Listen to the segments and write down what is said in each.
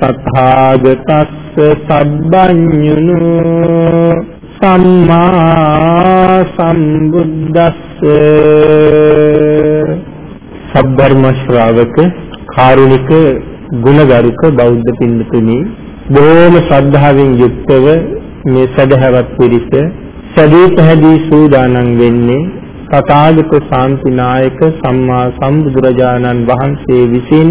තථාගතස්ස සබ්බඤුනු සම්මා සම්බුද්දස්ස සබ්බර්ම ශ්‍රාවක කාරුණික ගුණගරුක බෞද්ධ පින්තුනි බොහෝම ශ්‍රද්ධාවෙන් යුක්තව මේ සදහවත් පිරිස සදී පැහැදී සූදානම් වෙන්නේ තථාගත ශාන්තිනායක සම්මා සම්බුදුරජාණන් වහන්සේ විසින්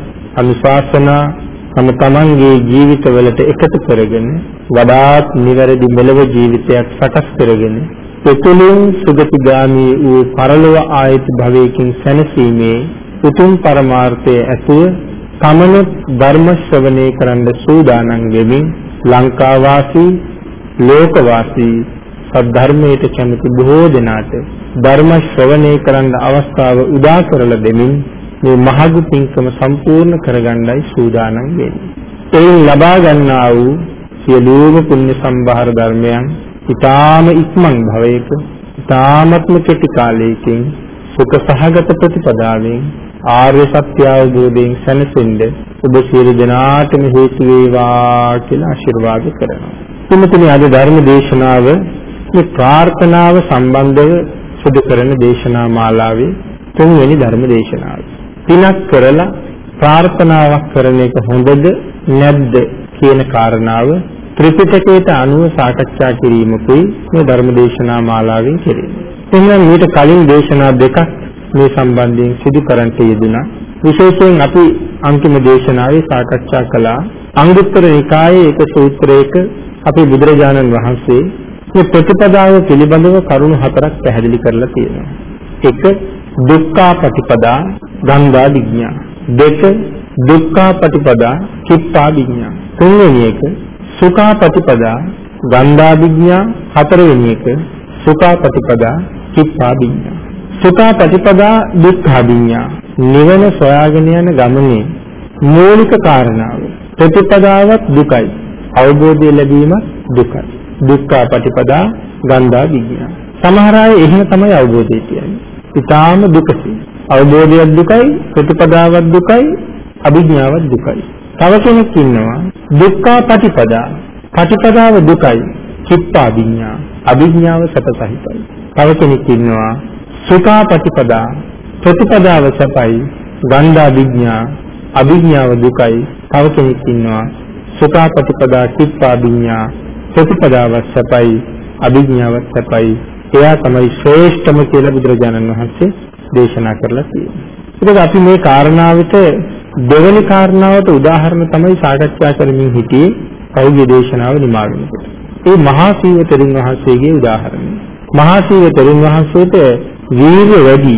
අනුශාසනා තම තමන්ගේ ජීවිතවලට එකතු කරගෙන වඩාත් නිවැරදි මෙලව ජීවිතයක් සකස් කරගෙන එතුලින් සුගතිගාමී වූ පරලොව ආයත භවයකින් සැනසීමේ උතුම් පරමාර්ථය ඇතුව තමන ධර්ම ශ්‍රවණය කරන්න සූදානම් වෙමින් ලංකා වාසී ලෝක වාසී සද්ධර්මයට කැමති බොහෝ දෙනාට ධර්ම ශ්‍රවණය කරන්න අවස්ථාව උදා කරලා දෙමින් මේ මහඟු පින්කම සම්පූර්ණ කරගන්නයි සූදානම් වෙන්නේ. එයින් ලබා ගන්නා වූ සියලුම පුණ්‍ය සම්භාර ධර්මයන් ඊ타ම ඉක්මන් භවයක ඊ타මත්ම කෙටි කාලයකින් සුඛ සහගත ප්‍රතිපදාවෙන් ආර්ය සත්‍ය අවබෝධයෙන් සැනසෙන්න ඔබ සියලු දෙනාටම හේතු වේවා කියලා ආශිර්වාද කරනවා. තුන්වෙනි අද ධර්ම දේශනාව මේ ප්‍රාර්ථනාව සම්බන්ධව සිදු කරන දේශනා මාලාවේ තුන්වෙනි ධර්ම දේශනාව. පිනක් කරලා ප්‍රාර්ථනාවක් කරන එක හොඳද නැද්ද කියන කාරණාව ත්‍රිපිටකයට අනුව සාකච්ඡා කිරීමකුයි මේ ධර්ම දේශනා මාලාවෙන් කෙරෙන්නේ. එහෙනම් මීට කලින් දේශනා දෙකක් මේ සම්බන්ධයෙන් සිදු කරන්නට යෙදුණා. විශේෂයෙන් අපි අන්තිම දේශනාවේ සාකච්ඡා කළා අංගුත්තර නිකායේ එක සූත්‍රයක අපේ බුදුරජාණන් වහන්සේ මේ ප්‍රතිපදාව පිළිබඳව කරුණු හතරක් පැහැදිලි කරලා තියෙනවා. එක දුක්ඛා ප්‍රතිපදා ගංගා විඥා. දෙක දුක්ඛා ප්‍රතිපදා කිප්පා විඥා. තුන්වෙනි එක සුඛා ප්‍රතිපදා ගන්ධා විඥා. හතරවෙනි එක සුඛා ප්‍රතිපදා කිප්පා විඥා. සුඛා ප්‍රතිපදා දුක්ඛා විඥා. නිවන සොයාගෙන යන ගමනේ මූලික කාරණාව ප්‍රතිපදාවත් දුකයි. අවබෝධය ලැබීමත් දුකයි. දුක්ඛ ප්‍රතිපදා ගන්ධා විඥා. සමහර අය එහෙම තමයි අවබෝධය කියන්නේ. ඊටාම දුකයි. අවබෝධයත් දුකයි, ප්‍රතිපදාවත් දුකයි, අභිඥාවත් දුකයි. තව කෙනෙක් ඉන්නවා දුක්ඛ ප්‍රතිපදා. ප්‍රතිපදාව දුකයි, චිත්තා විඥා. අභිඥාව සැපසහිතයි. තව කෙනෙක් ඉන්නවා සුඛා ප්‍රතිපදා. ප්‍රතිපදාව සැපයි, ගන්ධා විඥා. අභිඥාව දුකයි. තව කෙනෙක් ඉන්නවා සුඛා ප්‍රතිපදා චිත්තා විඥා. ප්‍රතිපදාවත් සැපයි, අභිඥාවත් සැපයි. එයා තමයි ශ්‍රේෂ්ඨම කියලා බුදුරජාණන් වහන්සේ දේශනා කරලා තියෙන්නේ. ඒක අපි මේ කාරණාවට දෙවෙනි කාරණාවට උදාහරණ තමයි සාකච්ඡා කරමින් හිටියේ කවුගේ දේශනාව නිමා වෙනකොට. ඒ මහා සීව තෙරුන් වහන්සේගේ උදාහරණය. මහා සීව තෙරුන් වහන්සේට වීර්ය වැඩි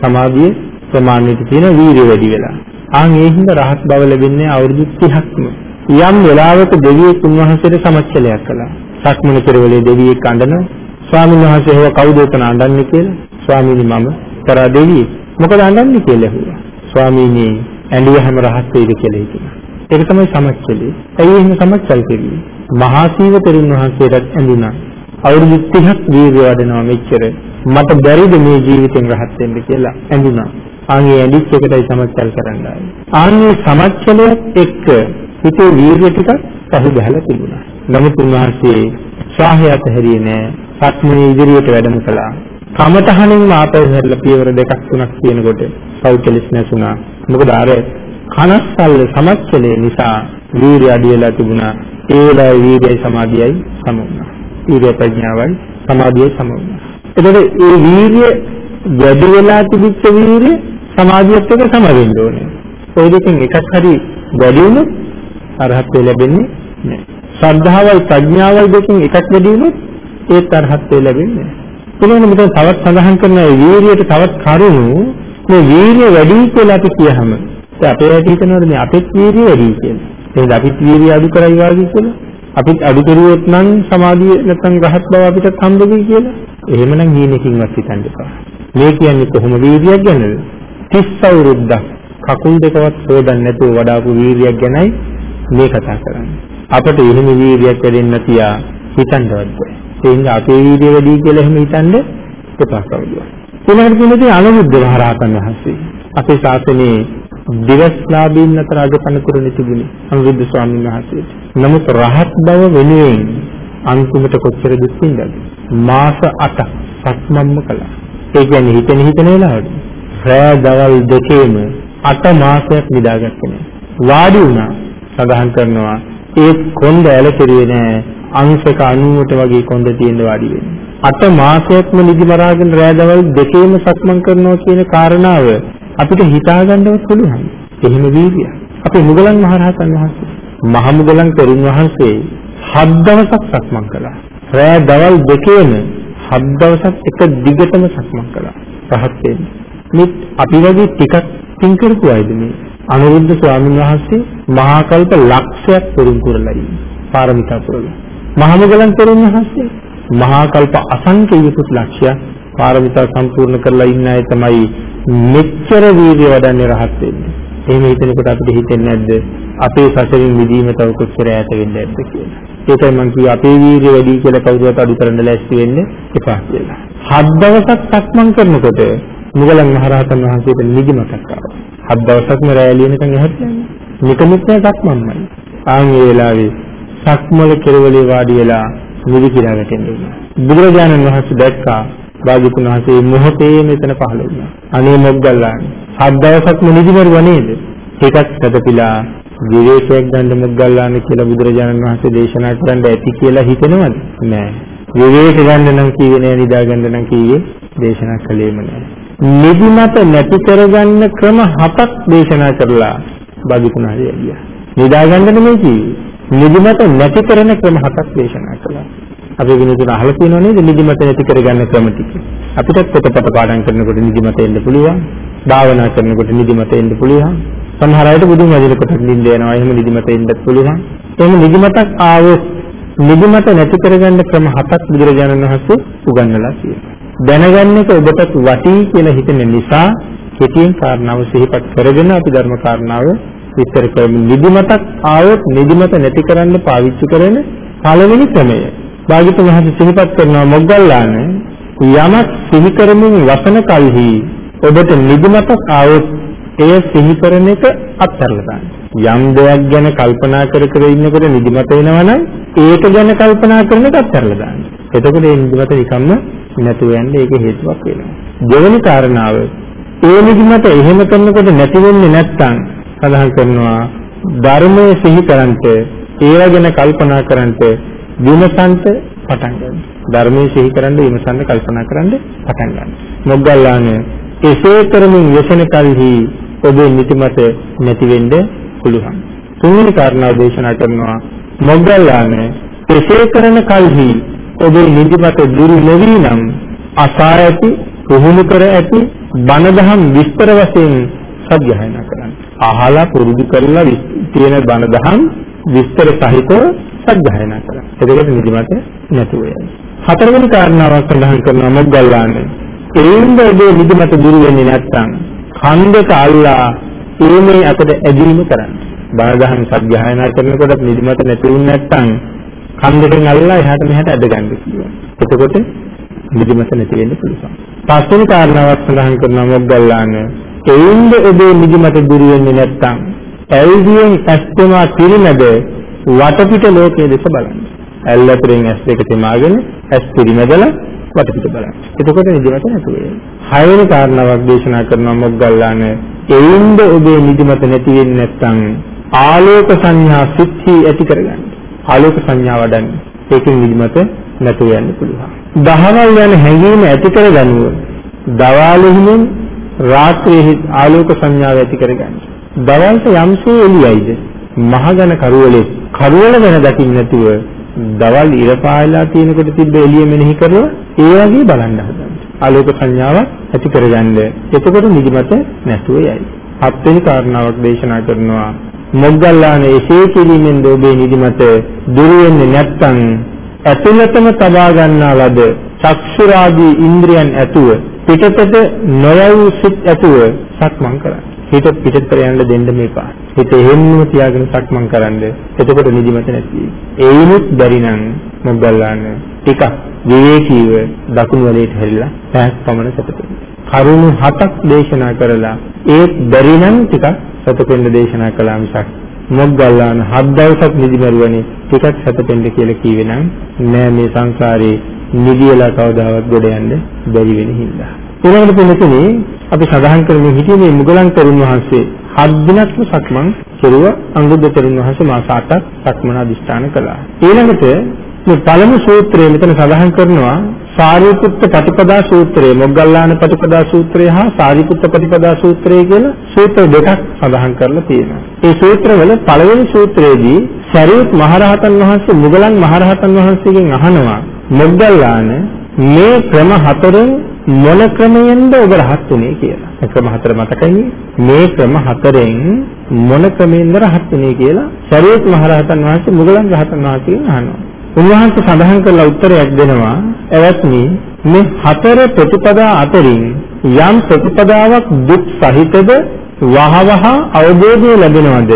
සමාධිය ප්‍රමාණයට තියෙන වීර්ය වැඩි වෙලා. ආන් ඒ හින්දා රහත් බව ලැබෙන්නේ අවුරුදු 30ක්ම. යම් වෙලාවක දෙවියෙක් උන්වහන්සේට සමච්චලයක් කළා. සක්මන පෙරවලේ දෙවියෙක් අඬන ස්වාමීන් වහන්සේ හොව කවුද එතන අඬන්නේ කියලා. ස්වාමීනි මම කරා දෙවියෙක්. මොකද අඬන්නේ කියලා ඇහුවා. ස්වාමීනි ඇඬුවහම රහත් වෙයිද කියලා හිතුණා. ඒක තමයි සමච්චලේ. ඇයි එහෙම සමච්චල් කෙරුවේ? මහා සීව තෙරුන් වහන්සේටත් ඇඬුණා. අවුරුදු 30ක් වීර්ය වඩනවා මෙච්චර. මට බැරිද මේ ජීවිතෙන් රහත් වෙන්න කියලා ඇඬුණා. ආන්ගේ ඇඬිච්ච එකටයි සමච්චල් කරන්න ආවේ. ආන්ගේ සමච්චලයත් එක්ක හිතේ වීර්ය ටිකක් පහු බහලා තිබුණා. නමුත් උන්වහන්සේ ශාහයට හැරියේ නෑ. සක්මනේ ඉදිරියට වැඩම කළා. කමතහණින්ම ආපහු හැරිලා පියවර දෙකක් තුනක් කියනකොට සෞඛ්‍යලිස් නැසුණා. මොකද අර කනස්සල්ල සමච්චලේ නිසා වීර්ය අඩු වෙලා තිබුණා. ඒ වෙලාවේ වීර්යයි සමාධියයි සම වුණා. වීර්ය ප්‍රඥාවයි සමාධියයි සම වුණා. එතකොට ඒ වීර්ය වැඩි වෙලා තිබිච්ච වීර්ය සමාධියත් එක්ක සම වෙන්න ඕනේ. ওই දෙකෙන් එකක් හරි වැඩි වුණොත් අරහත් ලැබෙන්නේ නැහැ. ශ්‍රද්ධාවයි ප්‍රඥාවයි දෙකෙන් එකක් වැඩි වුණොත් ඒත් අරහත් ලැබෙන්නේ නැහැ. එතකොට මෙතන තවත් සඳහන් කරන වීර්යයට තවත් කරුණු මේ වීර්ය වැඩි කියලා අපි කියහම දැන් අපේ ඇටි හිතනවාද මේ අපිත් වීර්ය වැඩි කියලා. එහෙනම් අපිත් වීර්ය අඩු කරයි වාගේ කියලා. අපිත් අඩු කරුවොත් නම් සමාධිය නැත්නම් රහත් බව අපිට හම්බ වෙයි කියලා. එහෙමනම් හීනකින්වත් හිතන්න එපා. මේ කියන්නේ කොහොම වීර්යයක් ගැනද? 30 අවුරුද්දක් කකුල් දෙකවත් හොදන්න නැතුව වඩාපු වීර්යයක් ගැනයි මේ කතා කරන්නේ. අපිට එහෙම වීර්යයක් වැඩෙන්න තියා හිතන්නවත් බෑ. ඒ නිසා අපේ වීර්යය වැඩි කියලා එහෙම හිතන්න එපා කවුරුත්. ඊළඟට කියන්නේ අනුරුද්ධ මහරහතන් වහන්සේ. අපේ ශාසනයේ දිවස්ලාභීන් අතර අගපණ කරුණේ තිබුණේ අනුරුද්ධ ස්වාමීන් වහන්සේට. නමුත් රහත් බව වෙනුවෙන් අන්තිමට කොච්චර දුක් විඳලාද? මාස 8ක් සක්මන්ම කළා. ඒ කියන්නේ හිතෙන හිතන වෙලාවට රෑ දවල් දෙකේම 8 මාසයක් නිදාගත්තේ නෑ. වාඩි වුණා සඳහන් කරනවා ඒ කොන්ද ඇලපෙරියේ නෑ අංශක 90ට වගේ කොන්ද තියෙන වාඩි වෙන්නේ. අට මාසයක්ම නිදි මරාගෙන රෑ දවල් දෙකේම සක්මන් කරනවා කියන කාරණාව අපිට හිතාගන්නවත් පුළුවන්. එහෙම වීර්යය. අපේ මුගලන් මහරහතන් වහන්සේ මහ මුගලන් තෙරුන් වහන්සේ හත් දවසක් සක්මන් කළා. රෑ දවල් දෙකේම හත් දවසක් එක දිගටම සක්මන් කළා. රහත් වෙන්නේ. මේ අපි වගේ ටිකක් තින් කරපු අයද මේ අනුරුද්ධ ස්වාමීන් වහන්සේ මහා කල්ප ලක්ෂයක් පුරුම් කරලා ඉන්නේ. පාරමිතා පුරලා. මහමුගලන් තෙරුන් වහන්සේ මහා කල්ප අසංඛ්‍ය යුතුත් ලක්ෂ්‍ය පාරමිතා සම්පූර්ණ කරලා ඉන්න අය තමයි මෙච්චර වීර්ය වඩන්නේ රහත් වෙන්නේ. එහෙම හිතනකොට අපිට හිතෙන්නේ නැද්ද අපේ සසරින් මිදීම තව කොච්චර ඈත වෙන්නේ නැද්ද කියලා. ඒකයි මම කිව්වේ අපේ වීර්ය වැඩි කියලා කවුරුවත් අඩු කරන්න ලෑස්ති වෙන්නේ එපා කියලා. හත් දවසක් සක්මන් කරනකොට මුගලන් මහරහතන් වහන්සේට නිදි මතක් ආවා. හත් දවසක්ම රැය ලියනකන් එහත් යන්නේ. නිකමුත් නෑ සක්මන්මයි. ආන් ඒ වෙලාවේ සක්මල කෙරවලේ වාඩි වෙලා නිදි කිරා වැටෙන්න උනා. බුදුරජාණන් වහන්සේ දැක්කා භාග්‍යතුන් වහන්සේ මොහොතේ මෙතන පහළ වුණා. අනේ මොග්ගල්ලාන. හත් දවසක්ම නිදි මරුවා නේද? ටිකක් සැතපීලා විවේකයක් ගන්න මොග්ගල්ලාන කියලා බුදුරජාණන් වහන්සේ දේශනා කරන්න ඇති කියලා හිතෙනවද? නෑ. විවේක ගන්න නම් කිව්වේ නෑ නිදා ගන්න නම් කිව්වේ දේශනා කළේම නෑ. නිදිමත නැති කරගන්න ක්‍රම හතක් දේශනා කරලා බගිතුනාරි ඇලියා. නිදා ගන්න නෙමෙයි කිව්වේ. නිදිමත නැති කරන ක්‍රම හතක් දේශනා කළා. අපි වෙනතුන අහලා තියෙනව නේද නිදිමත නැති කරගන්න ක්‍රම ටික. අපිටත් පොතපත පාඩම් කරනකොට නිදිමත එන්න පුළුවන්. භාවනා කරනකොට නිදිමත එන්න පුළුවන්. සමහර අයට බුදුන් වදිනකොට නිින්ද යනවා. එහෙම නිදිමත එන්නත් පුළුවන්. එහෙම නිදිමතක් ආවොත් නිදිමත නැති කරගන්න ක්‍රම හතක් බුදුරජාණන් වහන්සේ උගන්වලා තියෙනවා. දැනගන්න එක ඔබට වටී කියලා හිතෙන නිසා කෙටියෙන් කාරණාව සිහිපත් කරගෙන අපි ධර්ම කාරණාව විස්තර කරමු. නිදිමතක් ආවොත් නිදිමත නැති කරන්න පාවිච්චි කරන පළවෙනි ක්‍රමය. භාග්‍යතුන් වහන්සේ සිහිපත් කරනවා මොග්ගල්ලාන යමක් සිහි කරමින් වසන කල්හි ඔබට නිදිමතක් ආවොත් එය සිහි කරන එක අත්හැරලා දාන්න. යම් දෙයක් ගැන කල්පනා කර කර ඉන්නකොට නිදිමත එනවනම් ඒක ගැන කල්පනා කරන එක අත්හැරලා දාන්න. එතකොට ඒ නිදිමත නිකම්ම නැතුව යන්නේ ඒක හේතුවක් වෙනවා. දෙවෙනි කාරණාව ඒ නිදිමත එහෙම කරනකොට නැති වෙන්නේ නැත්නම් සඳහන් කරනවා ධර්මයේ සිහි කරන්ට ඒව ගැන කල්පනා කරන්ට විමසන්ට පටන් ගන්න. ධර්මයේ සිහි කරන්න විමසන්න කල්පනා කරන්න පටන් ගන්න. මොග්ගල්ලාන එසේ කරමින් යසන කල්හි ඔබේ නිදිමත නැති වෙන්න පුළුවන්. තුන්වෙනි කාරණාව දේශනා කරනවා මොග්ගල්ලාන එසේ කරන කල්හි ඔබේ නිදිමත දුරු නොවි නම් අසා ඇති පුහුණු කර ඇති බණ දහම් විස්තර වශයෙන් සත්‍යයනා කරන්න. අහලා පුරුදු කරලා තියෙන බණ දහම් විස්තර සහිතව සත්‍යයනා කරන්න. එතකොට නිදිමත නැතුව යනවා. හතරවෙනි කාරණාවක් සඳහන් කරනවා මොග්ගල්ලානේ. ඒඳ ඔබේ නිදිමත දුරු වෙන්නේ නැත්නම් ඛණ්ඩක අල්ලා ඒමේ අතට ඇදීම කරන්න. බණ දහම් සත්‍යයනා කරනකොට නිදිමත නැති වුනේ නැත්නම් ඛණ්ඩකෙන් අල්ලා එහාට මෙහාට ඇද ගන්න කියනවා. එතකොට නිදිමත නැති වෙන්න පුළුවන්. පස්වෙනි කාරණාවක් සඳහන් කරනවා මොග්ගල්ලාන. එයින්ද ඔබේ නිදිමත දුරු වෙන්නේ නැත්නම් ඇල්දියෙන් ඇස්තමා පිරිමැද වටපිට ලෝකයේ දෙස බලන්න. ඇල් අතරින් ඇස් දෙක තෙමාගෙන ඇස් පිරිමැදලා වටපිට බලන්න. එතකොට නිදිමත නැතු වෙනවා. හයවෙනි කාරණාවක් දේශනා කරනවා මොග්ගල්ලාන. එයින්ද ඔබේ නිදිමත නැති වෙන්නේ නැත්නම් ආලෝක සංඥා සිත්හි ඇති කරගන්න. ආලෝක සංඥා වඩන්නේ. ඒකෙන් නිදිමත නැතුව යන්න පුළුවන්. දහවල් යන හැඟීම ඇති කරගන්නුව දවාලෙහිමින් රාත්‍රියේ ආලෝක සංඥාව ඇති කරගන්න. දවල්ට යම්සේ එළියයිද මහගන කරවලේ කරවල ගැන දකින්න නැතුව දවල් ඉර පායලා තියෙනකොට තිබ්බ එළිය මෙනෙහි කරලා ඒ වගේ බලන්න හදන්න. ආලෝක සංඥාව ඇති කරගන්න. එතකොට නිදිමත නැතුව යයි. හත්වෙනි කාරණාවක් දේශනා කරනවා මොග්ගල්ලාන එසේ කිරීමෙන් ඔබේ නිදිමත දුර වෙන්නේ නැත්නම් ඇතුළතම තබා ගන්නා ලද චක්ෂුරාදී ඉන්ද්‍රියන් ඇතුව පිටතට නොයව් සිත් ඇතුව සක්මන් කරන්න. හිත පිටතට යන්න දෙන්න මේපා. හිත එහෙම්ම තියාගෙන සක්මන් කරන්න. එතකොට නිදිමත නැති. ඒිනුත් බැරි නම් මොග්ගල්ලාන ටිකක් විවේකීව දකුණු වලේට හැරිලා පැයක් පමණ සැතපෙන්න. කරුණු හතක් දේශනා කරලා ඒත් බැරි නම් ටිකක් සැතපෙන්න දේශනා කළා මිසක් මොග්ගල්ලාන හත් දවසක් නිදි මරුවනේ ටිකක් සැතපෙන්න කියලා කීවේ නම් නෑ මේ සංසාරේ නිදියලා කවදාවත් ගොඩ යන්න බැරි වෙන හින්දා. ඊළඟට මෙතනේ අපි සඳහන් කරමින් හිටියේ මේ මුගලන් තරුණ වහන්සේ හත් දිනක්ම සක්මන් කෙරුවා අංගුද්ධ තරුණ වහන්සේ මාස 8ක් සක්මන අදිස්ථාන කළා. ඊළඟට මේ පළමු සූත්‍රය මෙතන සඳහන් කරනවා සාරිපුත්ත පටිපදා සූත්‍රය මොග්ගල්ලාන පටිපදා සූත්‍රය හා සාරිපුත්ත පටිපදා සූත්‍රය කියලා සූත්‍ර දෙකක් සඳහන් කරලා තියෙනවා. මේ සූත්‍රවල පළවෙනි සූත්‍රයේදී සරියුත් මහරහතන් වහන්සේ මුගලන් මහරහතන් වහන්සේගෙන් අහනවා මොග්ගල්ලාන මේ ක්‍රම හතරෙන් මොන ක්‍රමයෙන්ද ඔබ රහත් උනේ කියලා. මේ ක්‍රම හතර මතකයි මේ ක්‍රම හතරෙන් මොන ක්‍රමයෙන්ද රහත් උනේ කියලා සරියුත් මහරහතන් වහන්සේ මුගලන් රහතන් වහන්සේගෙන් අහනවා. උන්වහන්සේ සඳහන් කළ උත්තරයක් දෙනවා. එවත්නි මේ හතර ප්‍රතිපදා අතරින් යම් ප්‍රතිපදාවක් දුක් සහිතද වහවහ අවබෝධය ලැබෙනවද?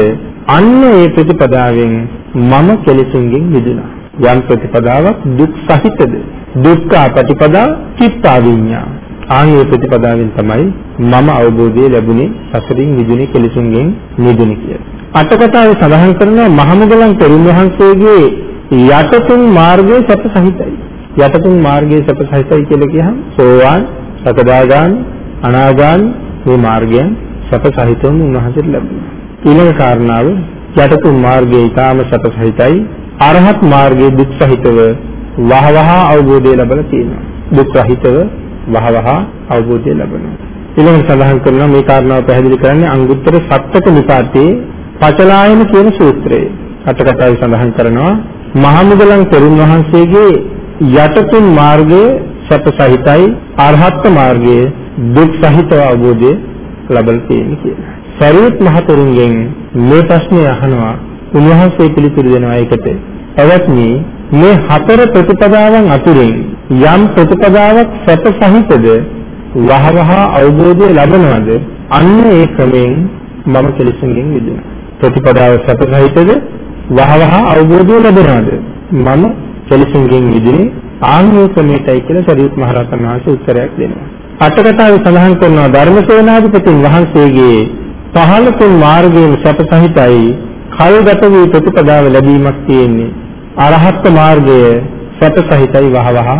අන්න ඒ ප්‍රතිපදාවෙන් මම කෙලෙසුන්ගෙන් මිදුණා. යම් ප්‍රතිපදාවක් දුක් සහිතද? දුක්ඛ ප්‍රතිපදා චිත්තා විඤ්ඤා. ආන්ගේ ප්‍රතිපදාවෙන් තමයි මම අවබෝධය ලැබුණේ සසරින් මිදුණේ කෙලෙසුන්ගෙන් මිදුණේ කියලා. අටකතාවේ සඳහන් කරනවා මහමුගලන් තෙරුන් වහන්සේගේ යටතුන් මාර්ගයේ සැප සහිතයි. යටතුන් මාර්ගයේ සැප සහිතයි කියලා කියහම සෝවාන්, සකදාගාමි, අනාගාමි මේ මාර්ගයන් සැප සහිතවම උන්වහන්සේට ලැබුණා. ඊළඟ කාරණාව යටතුන් මාර්ගයේ ඊටාම සැප සහිතයි. අරහත් මාර්ගයේ දුක් සහිතව වහවහ අවබෝධය ලැබලා තියෙනවා. දුක් රහිතව වහවහ අවබෝධය ලැබෙනවා. ඊළඟට සඳහන් කරනවා මේ කාරණාව පැහැදිලි කරන්නේ අංගුත්තර සත්‍යක නිපාතේ පචලායන කියන සූත්‍රයේ. අටකතාවේ සඳහන් කරනවා මහමුදලන් තෙරුන් වහන්සේගේ යටතුන් මාර්ගයේ සැප සහිතයි අරහත් මාර්ගයේ දුක් සහිතව අවබෝධය ලබලා තියෙන්නේ කියලා. සරියුත් මහතෙරුන්ගෙන් මේ ප්‍රශ්නේ අහනවා උන්වහන්සේ පිළිතුරු දෙනවා ඒකට. එවත්නි මේ හතර ප්‍රතිපදාවන් අතුරින් යම් ප්‍රතිපදාවක් සැප සහිතද වහවහ අවබෝධය ලබනවද අන්න ඒ ක්‍රමෙන් මම කෙලෙසුන්ගෙන් මිදුණා. ප්‍රතිපදාව සැප සහිතද වහවහ අවබෝධය ලැබෙනවද මම කෙලෙසුන්ගෙන් මිදුනේ ආන්‍ය ක්‍රමයටයි කියලා සරියුත් මහ රහතන් වහන්සේ උත්තරයක් දෙනවා. අටකතාවේ සඳහන් කරනවා ධර්මසේනාධිපතින් වහන්සේගේ පහළ තුන් මාර්ගයෙන් සැප සහිතයි කල්ගත වූ ප්‍රතිපදාව ලැබීමක් තියෙන්නේ අරහත් මාර්ගය සැප සහිතයි වහවහ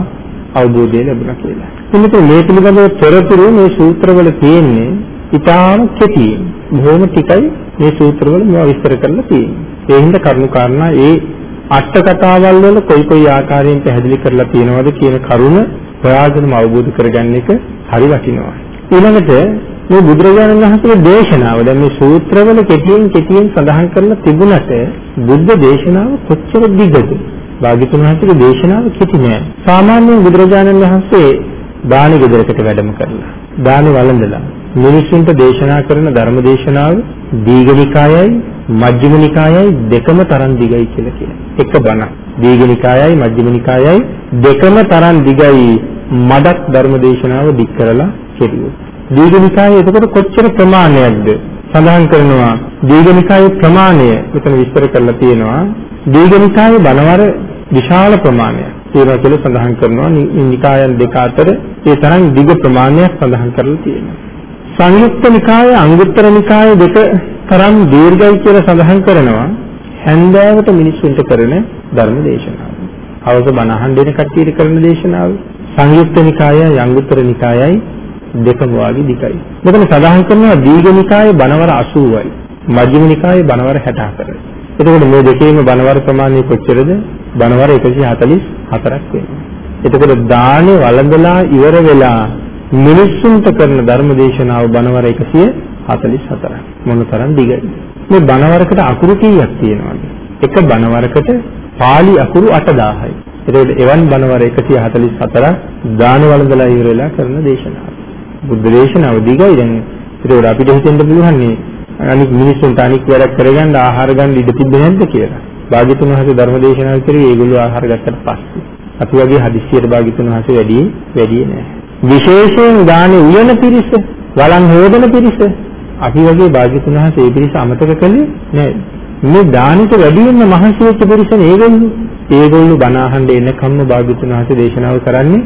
අවබෝධය ලැබුණා කියලා. එනිසා මේ පිළිබඳව තොරතුරු මේ සූත්‍රවල තියෙන්නේ ඉතාම කෙටියෙන්. බොහොම ටිකයි මේ සූත්‍රවල මේවා විස්තර කරලා තියෙන්නේ. ඒ හින්දා කරුණු කාරණා ඒ අට කතාවල් වල කොයි කොයි ආකාරයෙන් පැහැදිලි කරලා තියෙනවද කියන කරුණ ප්‍රයෝජනම අවබෝධ කරගන්න එක හරි වටිනවා. ඊළඟට මේ බුදුරජාණන් වහන්සේගේ දේශනාව දැන් මේ සූත්‍රවල කෙටියෙන් කෙටියෙන් සඳහන් කරලා තිබුණට බුද්ධ දේශනාව කොච්චර දිගද? භාග්‍යතුන් වහන්සේගේ දේශනාව කෙටි නෑ. සාමාන්‍යයෙන් බුදුරජාණන් වහන්සේ දාන ගෙදරකට වැඩම කරලා දාන වළඳලා මිනිසුන්ට දේශනා කරන ධර්ම දේශනාව දීඝනිකායයි මජ්ක්‍ධිමනිකායයි දෙකම තරම් දිගයි කියලා කියනවා. එක බණ. දීඝනිකායයි මජ්ක්‍ධිමනිකායයි දෙකම තරම් දිගයි මඩක් ධර්ම දේශනාව දික් කරලා කෙරුවොත්. දීඝනිකායේ එතකොට කොච්චර ප්‍රමාණයක්ද සඳහන් කරනවා දීඝනිකායේ ප්‍රමාණය මෙතන විස්තර කරලා තියෙනවා දීඝනිකායේ බණවර විශාල ප්‍රමාණයක් තියෙනවා කියලා සඳහන් කරනවා නිකායන් දෙක අතර ඒ තරම් දිග ප්‍රමාණයක් සඳහන් කරලා තියෙනවා සංයුක්ත නිකායේ අංගුත්තර නිකායේ දෙක තරම් දීර්ඝයි කියලා සඳහන් කරනවා හැන්දෑවට මිනිස්සුන්ට කරන ධර්ම දේශනාව. අවස බණ අහන් දෙන කට්ටියට කරන දේශනාව. සංයුක්ත නිකායයි අංගුත්තර නිකායයි දෙකම වාගේ දිගයි. මෙතන සඳහන් කරනවා දීඝ නිකායේ බණවර 80යි. මජ්ක්‍ධිම නිකායේ බණවර 64යි. එතකොට මේ දෙකේම බණවර ප්‍රමාණය කොච්චරද? බණවර 144ක් වෙනවා. එතකොට දානේ වළඳලා ඉවර වෙලා මිනිස්සුන්ට කරන ධර්ම දේශනාව බණවර 144ක්. මොනතරම් දිගයි. මේ බණවරකට අකුරු කීයක් තියෙනවද? එක බණවරකට pāli අකුරු 8000යි. එතකොට එවන් බණවර 144ක් දාන වළඳලා ඉවර වෙලා කරන දේශනාව. බුද්ධ දේශනාව දිගයි දැන් ඒකෝර අපිට හිතෙන්න පුළුවන් නේ අනික් මිනිස්සුන්ට අනික් වැඩක් කරගන්න ආහාර ගන්න ඉඩ තිබ්බේ නැද්ද කියලා. භාග්‍යතුන් වහන්සේ ධර්ම දේශනාව කරේ ඒගොල්ලෝ ආහාර ගත්තට පස්සේ. අපි වගේ හදිස්සියට භාග්‍යතුන් වහන්සේ වැඩි වැඩි නෑ. විශේෂයෙන් දානේ උයන පිරිස, වළං හොදන පිරිස අපි වගේ භාග්‍යතුන් වහන්සේ ඒ පිරිස අමතක කළේ නෑ. මේ දානෙට වැඩියෙන්ම මහන්සි වෙච්ච පිරිසනේ ඒගොල්ලෝ. ඒගොල්ලෝ බණ අහන්න එනකම්ම භාග්‍යතුන් වහන්සේ දේශනාව කරන්නේ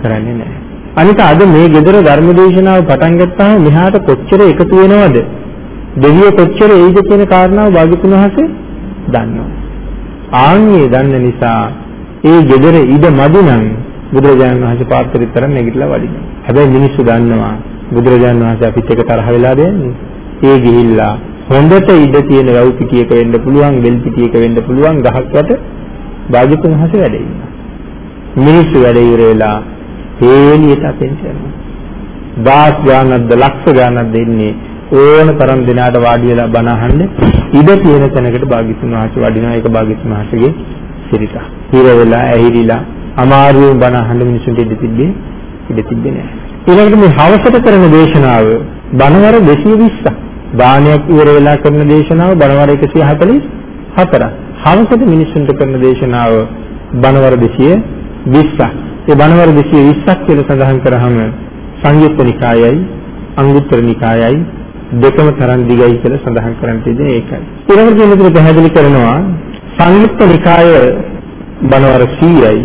කරන්නේ නෑ. අනික අද මේ gedara ධර්මදේශනාව පටන් ගත්තාම මෙහාට කොච්චර එකතු වෙනවද? දෙවියෝ කොච්චර එයිද කියන කාරණාව භාග්‍යතුන් වහන්සේ දන්නවා. ආන්නේ දන්න නිසා ඒ gedara ඉඩ මදි නම් බුදුරජාණන් වහන්සේ පාත්‍රිතර නැගිටලා වඩිනවා. හැබැයි මිනිස්සු දන්නවා බුදුරජාණන් වහන්සේ අපිත් එක තරහ වෙලා දෙන්නේ. ඒ ගිහිල්ලා හොඳට ඉඩ තියෙන රව් පිටියක වෙන්න පුළුවන්, වෙල් පිටියක වෙන්න පුළුවන් ගහක් යට භාග්‍යතුන් වහන්සේ වැඩ ඉන්නවා. මිනිස්සු වැඩ ඉවර වෙලා හේලියට අතෙන්ට යනවා. දාස් ගානක්ද ලක්ෂ ගානක්ද ඉන්නේ ඕන තරම් දිනාට වාඩි වෙලා බණ අහන්න ඉඩ තියෙන තැනකට භාග්‍යතුන් වහන්සේ වඩිනවා ඒක භාග්‍යතුන් වහන්සේගේ සිරිත. හිර වෙලා ඇහිරිලා අමාරුවෙන් බණ අහන්න මිනිසුන්ට ඉඩ තිබ්බේ ඉඩ තිබ්බේ නැහැ. ඊළඟට මේ හවසට කරන දේශනාව බණවර 220ක්. දානයක් ඉවර වෙලා කරන දේශනාව බණවර 144ක්. හවසට මිනිසුන්ට කරන දේශනාව බණවර 220ක්. ඒ බණවර 220ක් කියලා සඳහන් කරාම සංයුත්ත නිකායයි අංගුත්තර නිකායයි දෙකම තරම් දිගයි කියලා සඳහන් කරන්න තියෙන්නේ ඒකයි. ඊළඟට මෙතන පැහැදිලි කරනවා සංයුත්ත නිකාය බණවර 100යි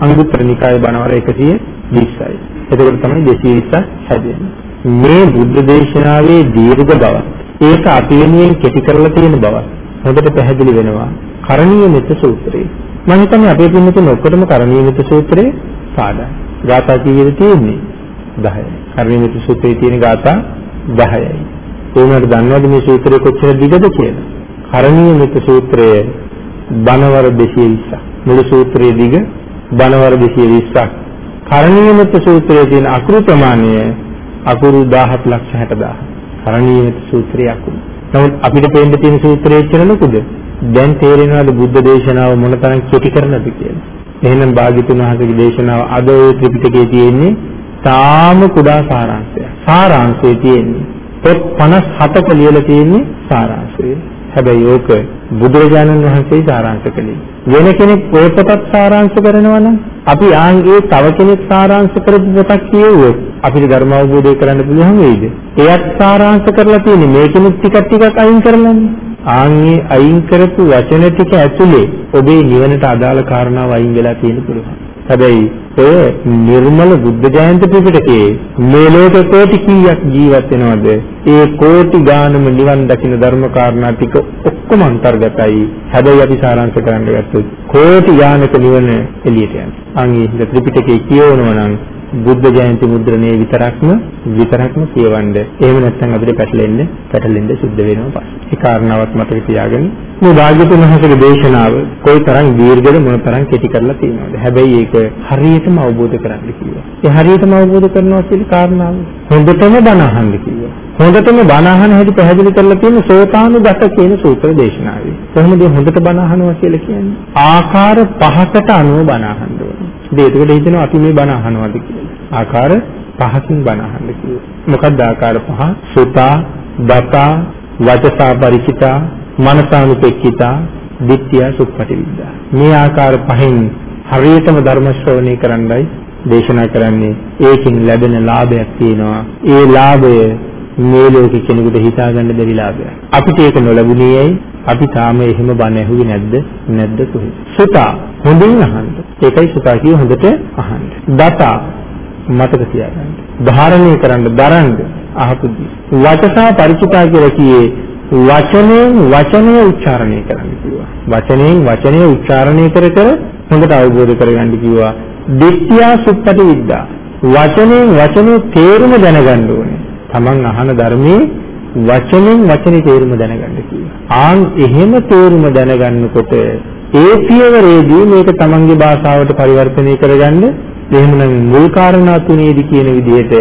අංගුත්තර නිකාය බණවර 120යි. එතකොට තමයි 220ක් හැදෙන්නේ. මේ බුද්ධ දේශනාවේ දීර්ඝ බව ඒක අපි වෙනුවෙන් කෙටි කරලා තියෙන බව හොඳට පැහැදිලි වෙනවා. කරණීය මෙත්ත සූත්‍රයේ. මම හිතන්නේ අපේ පින්නතුන් ඔක්කොටම කරණීය මෙත්ත සූත්‍රයේ පාඩම්. ගාථා කීයද තියෙන්නේ? 10යි. කර්ණීයමිත සූත්‍රයේ තියෙන ගාථා 10යි. ඒ වුණාට දන්නවද මේ සූත්‍රය කොච්චර දිගද කියලා? කරණීයමිත සූත්‍රය බණවර 220ක්. මුළු සූත්‍රයේ දිග බණවර 220ක්. කරණීයමිත සූත්‍රයේ තියෙන අකුරු ප්‍රමාණය අකුරු 17 ලක්ෂ 60000. කරණීය සූත්‍රයේ අකුරු. නමුත් අපිට පේන්න තියෙන සූත්‍රය එච්චර ලොකුද? දැන් තේරෙනවද බුද්ධ දේශනාව මොනතරම් කෙටි කරනද කියලා? එහෙනම් භාග්‍යතුන් වහන්සේගේ දේශනාව අද ওই ත්‍රිපිටකයේ තියෙන්නේ තාම කුඩා සාරාංශය. සාරාංශය තියෙන්නේ පොත් 57ක ලියලා තියෙන්නේ සාරාංශය. හැබැයි ඕක බුදුරජාණන් වහන්සේ සාරාංශ කළේ. වෙන කෙනෙක් ඔය පොතත් සාරාංශ කරනවා නම් අපි ආන්ගේ තව කෙනෙක් සාරාංශ කරපු පොතක් කියුවොත් අපිට ධර්ම අවබෝධය කරන්න පුළුවන් වෙයිද? එයත් සාරාංශ කරලා තියෙන්නේ මේකෙනුත් ටිකක් ටිකක් අයින් කරලානේ. ආන්ගේ අයින් කරපු වචන ටික ඇතුලේ ඔබේ නිවනට අදාළ කාරණාව අයින් වෙලා තියෙන පුළුවන්. හැබැයි ඔය නිර්මල බුද්ධ ජයන්ති ත්‍රිපිටකයේ මේ ලෝක කෝටි කීයක් ජීවත් වෙනවද? ඒ කෝටි ගානම නිවන් දකින්න ධර්ම කාරණා ටික ඔක්කොම අන්තර්ගතයි. හැබැයි අපි සාරාංශ කරන්න ගත්තොත් කෝටි යානක නිවන එළියට යනවා. අංගේ ත්‍රිපිටකයේ කියවනවා නම් බුද්ධ ජයන්ති මුද්‍රණයේ විතරක්ම විතරක්ම කියවන්න. එහෙම නැත්නම් අපිට පැටලෙන්න පැටලෙන්න සිද්ධ වෙනවා පස්සේ. ඒ කාරණාවක් මතක තියාගන්න. මේ භාග්‍යතුන් වහන්සේගේ දේශනාව කොයි තරම් දීර්ඝද මොන තරම් කෙටි කරලා තියෙනවද? හැබැයි ඒක හරියටම අවබෝධ කරගන්න කිව්වා. ඒ හරියටම අවබෝධ කරනවා කියන කාරණාව හොඳටම බණ අහන්න කිව්වා. හොඳටම බණ අහන හැටි පැහැදිලි කරලා තියෙන සෝතානුගත කියන සූත්‍ර දේශනාවේ. කොහොමද හොඳට බණ අහනවා කියලා කියන්නේ? ආකාර පහකට අනුව බණ අහන්න ඕනේ. ඒකට හිතෙනවා අපි මේ බණ අහනවාද කියලා. ආකාර පහකින් බණ අහන්න කිව්වා. මොකක්ද ආකාර පහ? සුතා, දතා, වචසා පරිචිතා, මනසානුපෙක්කිතා, දිට්ඨිය සුප්පටිවිද්දා. මේ ආකාර පහෙන් හරියටම ධර්ම ශ්‍රවණය කරන්නයි දේශනා කරන්නේ. ඒකින් ලැබෙන ලාභයක් තියෙනවා. ඒ ලාභය මේ ලෝකෙ කෙනෙකුට හිතාගන්න බැරි ලාභයක්. අපිට ඒක නොලැබුණේ ඇයි? අපි තාම එහෙම බණ ඇහුවේ නැද්ද? නැද්ද කොහෙද? සුතා හොඳින් අහන්න. ඒකයි සුතා කිය හොඳට අහන්න. දතා මතක තියාගන්න. ධාරණය කරන්න, දරන්න අහපු වචසා පරිචිතා කියලා කියේ වචනයෙන් වචනය උච්චාරණය කරන්න කිව්වා. වචනයෙන් වචනය උච්චාරණය කර කර හොඳට අවබෝධ කරගන්න කිව්වා. දිට්ඨියා සුප්පටි විද්දා. වචනයෙන් වචනේ තේරුම දැනගන්න ඕනේ. Taman අහන ධර්මයේ වචනෙන් වචනේ තේරුම දැනගන්න කිව්වා. ආන් එහෙම තේරුම දැනගන්නකොට ඒ පියවරේදී මේක Tamanගේ භාෂාවට පරිවර්තනය කරගන්න එහෙමනම් මුල් කාරණා තුනේදී කියන විදිහට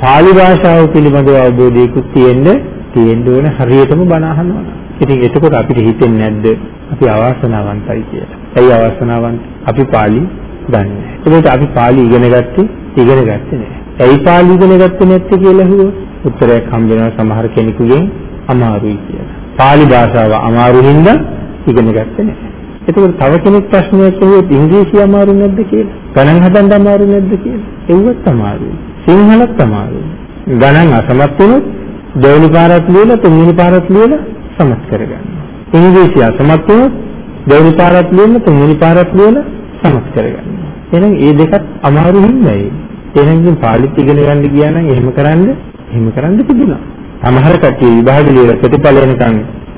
pāli භාෂාව පිළිබඳව අවබෝධයකුත් තියෙන්න තියෙන්න ඕන හරියටම බණ අහනවා. ඉතින් එතකොට අපිට හිතෙන්නේ නැද්ද අපි අවාසනාවන්තයි කියලා. ඇයි අවාසනාවන්ත? අපි pāli දන්නේ නැහැ. අපි pāli ඉගෙන ගත්තේ ඉගෙන ගත්තේ නැහැ. ඇයි pāli ඉගෙන ගත්තේ නැත්තේ කියලා අහුවොත් උත්තරයක් හම්බ වෙනවා සමහර කෙනෙකුගෙන් අමාරුයි කියලා. pāli භාෂාව අමාරු හින්දා ඉගෙන ගත්තේ නැහැ. එතකොට තව කෙනෙක් ප්‍රශ්නයක් අහුවොත් ඉංග්‍රීසි අමාරු නැද්ද කියලා. ගණන් හදන්න අමාරු නැද්ද කියලා. ඒවත් අමාරුයි. සිංහලත් අමාරුයි. ගණන් අසමත් වුණොත් දෙවෙනි පාරත් ලියලා තුන්වෙනි පාරත් ලියලා සමත් කරගන්න. ඉංග්‍රීසි අසමත් වුණොත් දෙවෙනි පාරත් ලියලා තුන්වෙනි පාරත් ලියලා සමත් කරගන්න. එහෙනම් මේ දෙකත් අමාරු හින්දායි. එහෙනම් ඉතින් පාලිත් ඉගෙන ගන්න ගියා නම් එහෙම කරන්න එහෙම කරන්න තිබුණා. සමහර කට්ටිය විභාග ලියලා ප්‍රතිඵල එනකන්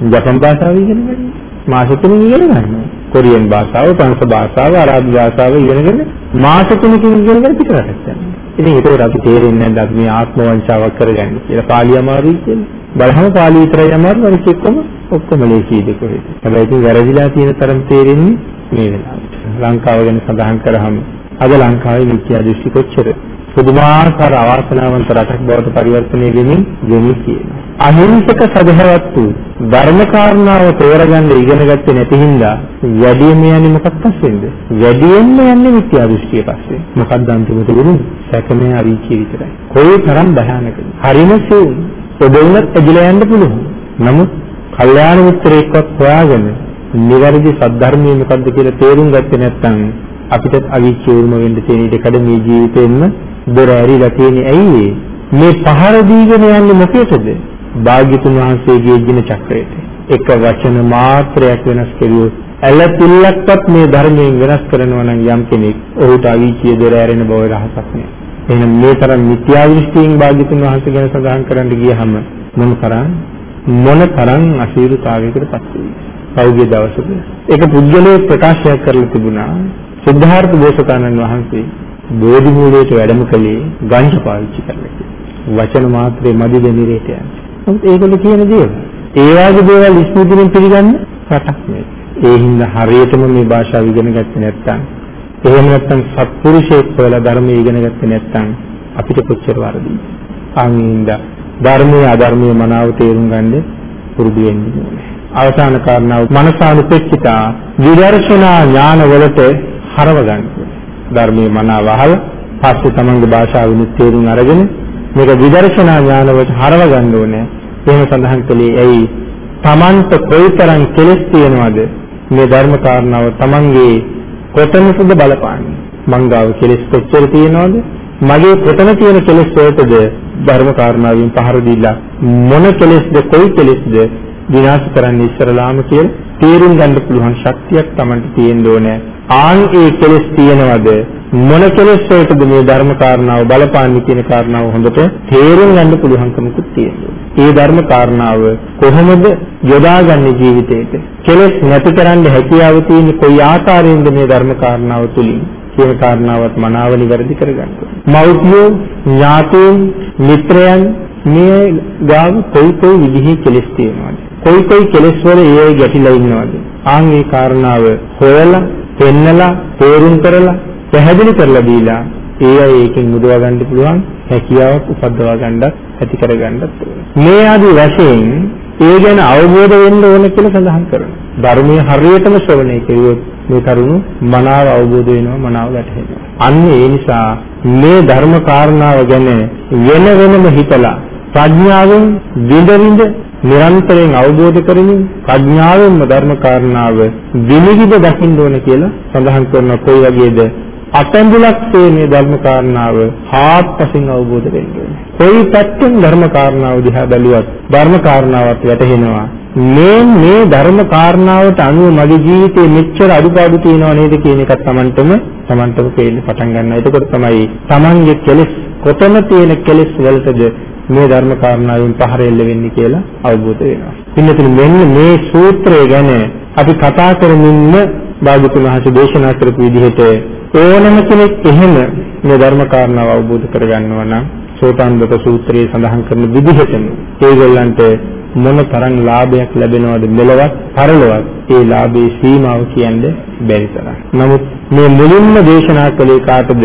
ජපන් භාෂාව ඉගෙන ගන්නවා. මාස තුනකින් ඉගෙන ගන්නවා. කොරියන් භාෂාව, ප්‍රංශ භාෂාව, අරාබි භාෂාව ඉගෙනගෙන මාස තුනකින් ඉගෙනගෙන පිටරටට යනවා. ඉතින් ඒකෝට අපි තේරෙන්නේ නැහැ අපි මේ ආත්ම වංචාවක් කරගන්නේ කියලා. පාලි අමාරුයි කියලා. බලහම පාලි විතරයි අමාරු අනිත් එක්කම ඔක්කොම ලේසියිද කොහෙද. හැබැයි ඉතින් වැරදිලා තියෙන තරම් තේරෙන්නේ මේ වෙලාවට. ලංකාව ගැන සඳහන් කරාම අද ලංකාවේ මිත්‍යා දෘෂ්ටි කොච්චර පුදුමාකාර අවාසනාවන්ත රටක් බවට පරිවර්තනය වෙමින් වෙමි කියනවා. අහිංසක සදහවත් වූ ධර්ම කාරණාව තෝරගන්න ඉගෙන ගත්තේ නැති හින්දා වැඩියෙන්ම යන්නේ මොකක් පස්සෙන්ද? වැඩියෙන්ම යන්නේ මිත්‍යා දෘෂ්ටිය පස්සේ. මොකක්ද අන්තිමට වෙන්නේ? සැකමේ අවීචිය විතරයි. කොයි තරම් භයානකද? හරිම සෙවුම්. ඔබවුනත් ඇදලා යන්න පුළුවන්. නමුත් කල්යාණ මිත්‍රයෙක්වත් හොයාගෙන නිවැරදි සද්ධර්මයේ මොකද්ද කියලා තේරුම් ගත්තේ නැත්නම් අපිට අවීචිය උරුම වෙන්න තියෙන ඉඩ කඩ මේ ජීවිතෙන්න දොර ඇරිලා තියෙන්නේ ඇයි මේ පහර දීගෙන යන්නේ මොකේද? භාග්‍යතුන් වහන්සේගේ ජින චක්‍රයට. එක වචන මාත්‍රයක් වෙනස් කෙරුවොත් ඇලපිල්ලක්වත් මේ ධර්මයෙන් වෙනස් කරනවා නම් යම් කෙනෙක් ඔහුට අවීචිය දොර ඇරෙන බව රහසක් නෑ. එහෙනම් මේ තරම් මිත්‍යා දෘෂ්ටියෙන් භාග්‍යතුන් වහන්සේ ගැන සඳහන් කරන්න ගියහම මොන තරම් මොන තරම් අශීලතාවයකට පත් වෙයිද? පෞද්ගලික දවසක ඒක පුද්ගලයේ ප්‍රකාශයක් කරලා තිබුණා සිද්ධාර්ථ බෝසතාණන් වහන්සේ බෝධි මූලයට වැඩම කළේ ගංජ පාවිච්චි කරලා කියලා. වචන මාත්‍රේ මදි දෙනිරේට යන්නේ. නමුත් ඒගොල්ලෝ කියන දේවල් ඒ වගේ දේවල් ඉස්මතුලින් පිළිගන්න රටක් නෙවෙයි. ඒ හින්දා හරියටම මේ භාෂාව ඉගෙන ගත්තේ නැත්නම් එහෙම නැත්නම් සත්පුරුෂයෙක් කියලා ධර්මය ඉගෙන ගත්තේ නැත්නම් අපිට කොච්චර වරදීද? අනින්ද ධර්මයේ අධර්මයේ මනාව තේරුම් ගන්න පුරුදු වෙන්න ඕනේ. අවසාන කාරණාව මනසානුපෙක්කිතා විදර්ශනා ඥාන වලට හරව ගන්න. ධර්මයේ මනාව අහලා පස්සේ තමන්ගේ භාෂාවෙන් තේරුම් අරගෙන මේක විදර්ශනා ඥාන වලට හරව ගන්න ඕනේ. එහෙම සඳහන් කළේ ඇයි? තමන්ට කොයිතරම් කෙලෙස් තියෙනවද මේ ධර්ම කාරණාව තමන්ගේ කොතනකද බලපාන්නේ? මංගාව කෙලෙස් කොච්චර තියෙනවද? මගේ කොතන තියෙන කෙලෙස් වලටද ධර්ම කාරණාවෙන් පහර දීලා මොන කෙලෙස්ද කොයි කෙලෙස්ද විනාශ කරන්න ඉස්සරලාම කියලා තේරුම් ගන්න පුළුවන් ශක්තියක් Tamanට තියෙන්න ඕනේ. ආන් ඒ කෙලෙස් තියෙනවද මොන කෙලෙස් වලටද මේ ධර්ම කාරණාව බලපාන්නේ කියන කාරණාව හොඳට තේරුම් ගන්න පුළුවන්කමකුත් තියෙනවා. ඒ ධර්ම කාරණාව කොහොමද යොදාගන්නේ ජීවිතේට? කෙලෙස් නැති කරන්න හැකියාව තියෙන කොයි ආකාරයෙන්ද මේ ධර්ම කාරණාව තුලින් කියන කාරණාවත් මනාව නිවැරදි කරගන්න. මෞර්තිය ඥාතීන් මිත්‍රයන් මේ ගාව කොයි කොයි විදිහේ කෙලෙස් තියෙනවද? කොයි කොයි කෙලෙස් වල ඒ ගැටිලා ඉන්නවද? ආන් මේ කාරණාව හොයලා, පෙන්නලා, තේරුම් කරලා, පැහැදිලි කරලා දීලා ඒ අය ඒකෙන් මුදවා ගන්න පුළුවන් හැකියාවක් උපදවා ගන්නත් ඇති කර ගන්නත් මේ ආදී වශයෙන් ඒ ගැන අවබෝධ වෙන්න ඕන කියලා සඳහන් කරනවා. ධර්මයේ හරියටම ශ්‍රවණය කෙරුවොත් මේ කරුණු මනාව අවබෝධ වෙනවා මනාව වැටහෙනවා. අන්න ඒ නිසා මේ ධර්ම කාරණාව ගැන වෙන වෙනම හිතලා ප්‍රඥාවෙන් විඳ විඳ නිරන්තරයෙන් අවබෝධ කරමින් ප්‍රඥාවෙන්ම ධර්ම කාරණාව විනිවිද දකින්න ඕන කියලා සඳහන් කරන කොයි වගේද අතැඹුලක් මේ ධර්ම කාරණාව හාත්පසින් අවබෝධ වෙන්න ඕනේ. කොයි පැත්තෙන් ධර්ම කාරණාව දිහා බැලුවත් ධර්ම කාරණාවත් වැටහෙනවා. මේ මේ ධර්ම කාරණාවට අනුව මගේ ජීවිතේ මෙච්චර අඩුපාඩු තියෙනව නේද කියන එකත් Tamanටම Tamanටම පේන්න පටන් ගන්නවා. එතකොට තමයි Tamanගේ කෙලෙස් කොතන තියෙන කෙලෙස් වලටද මේ ධර්ම කාරණාවෙන් පහර එල්ල වෙන්නේ කියලා අවබෝධ වෙනවා. ඉන්නතුනි මෙන්න මේ සූත්‍රය ගැන අපි කතා කරමින්ම භාගතුන් වහන්සේ දේශනා කරපු විදිහට ඕනම කෙනෙක් එහෙම මේ ධර්ම කාරණාව අවබෝධ කරගන්නවා නම් සෝතාන්දක සූත්‍රයේ සඳහන් කරන විදිහටම ඒගොල්ලන්ට මොන තරම් ලාභයක් ලැබෙනවද මෙලවත් පරලොවත් ඒ ලාභේ සීමාව කියන්නේ බැරි තරම්. නමුත් මේ මුලින්ම දේශනා කළේ කාටද?